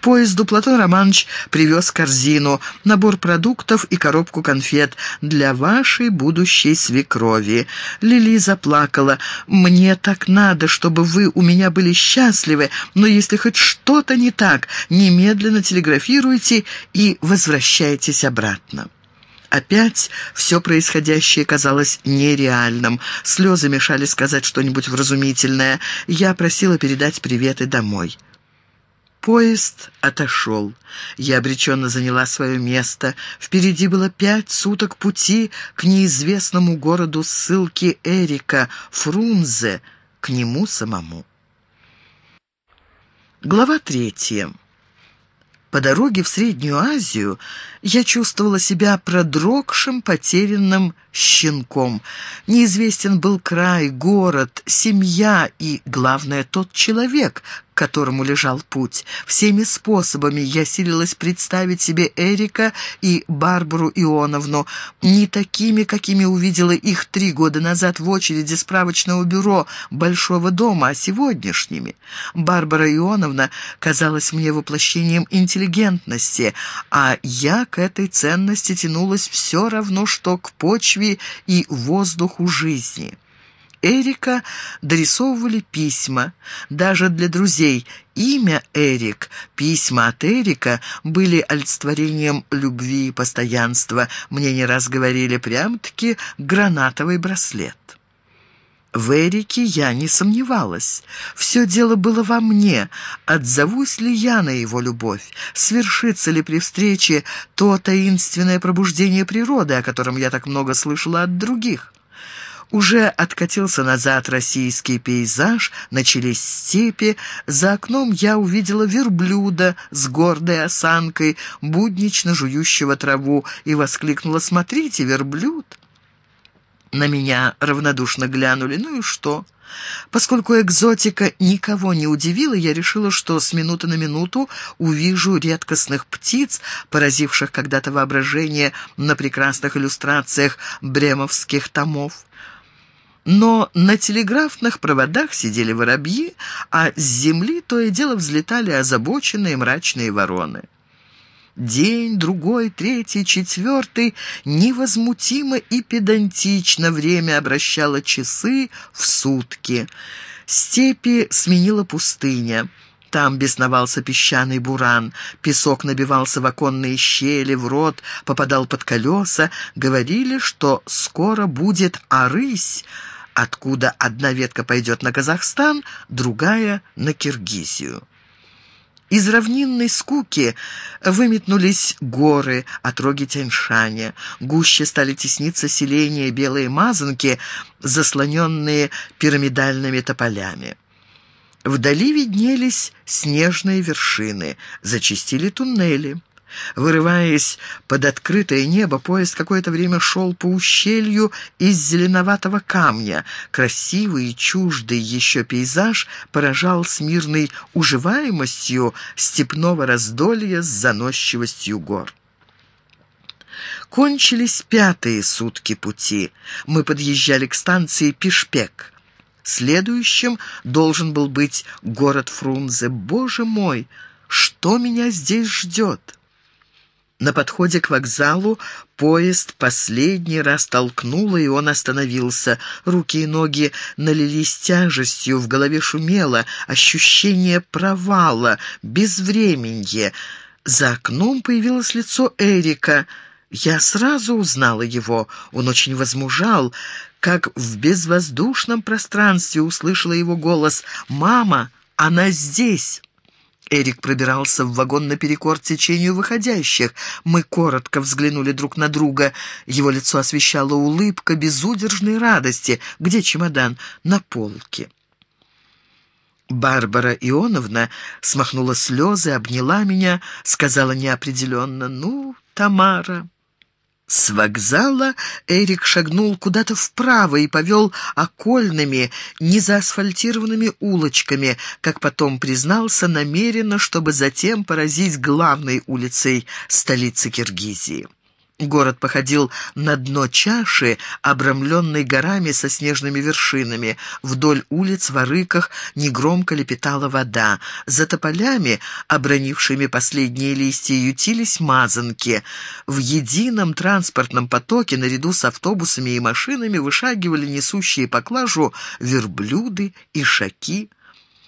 поезду Платон Романович привез корзину, набор продуктов и коробку конфет для вашей будущей свекрови. Лили заплакала. «Мне так надо, чтобы вы у меня были счастливы, но если хоть что-то не так, немедленно телеграфируйте и возвращайтесь обратно». Опять все происходящее казалось нереальным. Слезы мешали сказать что-нибудь вразумительное. Я просила передать приветы домой. Поезд отошел. Я обреченно заняла свое место. Впереди было пять суток пути к неизвестному городу ссылки Эрика, Фрунзе, к нему самому. Глава третья. По дороге в Среднюю Азию я чувствовала себя продрогшим, потерянным щенком. Неизвестен был край, город, семья и, главное, тот человек, которому лежал путь. Всеми способами я силилась представить себе Эрика и Барбару Ионовну не такими, какими увидела их три года назад в очереди справочного бюро Большого дома, а сегодняшними. Барбара Ионовна казалась мне воплощением интеллигентности, а я к этой ценности тянулась все равно, что к почве и воздуху жизни. Эрика дорисовывали письма. Даже для друзей имя Эрик, письма от Эрика были олицетворением любви и постоянства. Мне не раз говорили прям-таки гранатовый браслет. В Эрике я не сомневалась. Все дело было во мне. Отзовусь ли я на его любовь? Свершится ли при встрече то таинственное пробуждение природы, о котором я так много слышала от других? Уже откатился назад российский пейзаж, начались степи. За окном я увидела верблюда с гордой осанкой, буднично жующего траву, и воскликнула «Смотрите, верблюд!» На меня равнодушно глянули. Ну и что? Поскольку экзотика никого не удивила, я решила, что с минуты на минуту увижу редкостных птиц, поразивших когда-то воображение на прекрасных иллюстрациях бремовских томов. Но на телеграфных проводах сидели воробьи, а с земли то и дело взлетали озабоченные мрачные вороны. День, другой, третий, четвертый невозмутимо и педантично время обращало часы в сутки. Степи сменила пустыня. Там бесновался песчаный буран, песок набивался в оконные щели, в рот, попадал под колеса. Говорили, что скоро будет арысь, откуда одна ветка пойдет на Казахстан, другая — на Киргизию. Из равнинной скуки выметнулись горы, отроги Тяньшаня. Гуще стали тесниться селения белые мазанки, заслоненные пирамидальными тополями. Вдали виднелись снежные вершины, зачистили туннели. Вырываясь под открытое небо, поезд какое-то время шел по ущелью из зеленоватого камня. Красивый и чуждый еще пейзаж поражал смирной уживаемостью степного раздолья с заносчивостью гор. Кончились пятые сутки пути. Мы подъезжали к станции Пишпек. Следующим должен был быть город Фрунзе. Боже мой, что меня здесь ждет?» На подходе к вокзалу поезд последний раз толкнуло, и он остановился. Руки и ноги налились тяжестью, в голове шумело, ощущение провала, безвременье. За окном появилось лицо Эрика. Я сразу узнала его. Он очень возмужал, как в безвоздушном пространстве услышала его голос «Мама, она здесь!» Эрик пробирался в вагон наперекор течению выходящих. Мы коротко взглянули друг на друга. Его лицо освещала улыбка безудержной радости. «Где чемодан?» «На полке». Барбара Ионовна смахнула слезы, обняла меня, сказала неопределенно «Ну, Тамара». С вокзала Эрик шагнул куда-то вправо и повел окольными, незаасфальтированными улочками, как потом признался, намеренно, чтобы затем поразить главной улицей столицы Киргизии. Город походил на дно чаши, обрамленной горами со снежными вершинами. Вдоль улиц в арыках негромко лепетала вода. За тополями, обронившими последние листья, ютились мазанки. В едином транспортном потоке наряду с автобусами и машинами вышагивали несущие поклажу верблюды и шаки.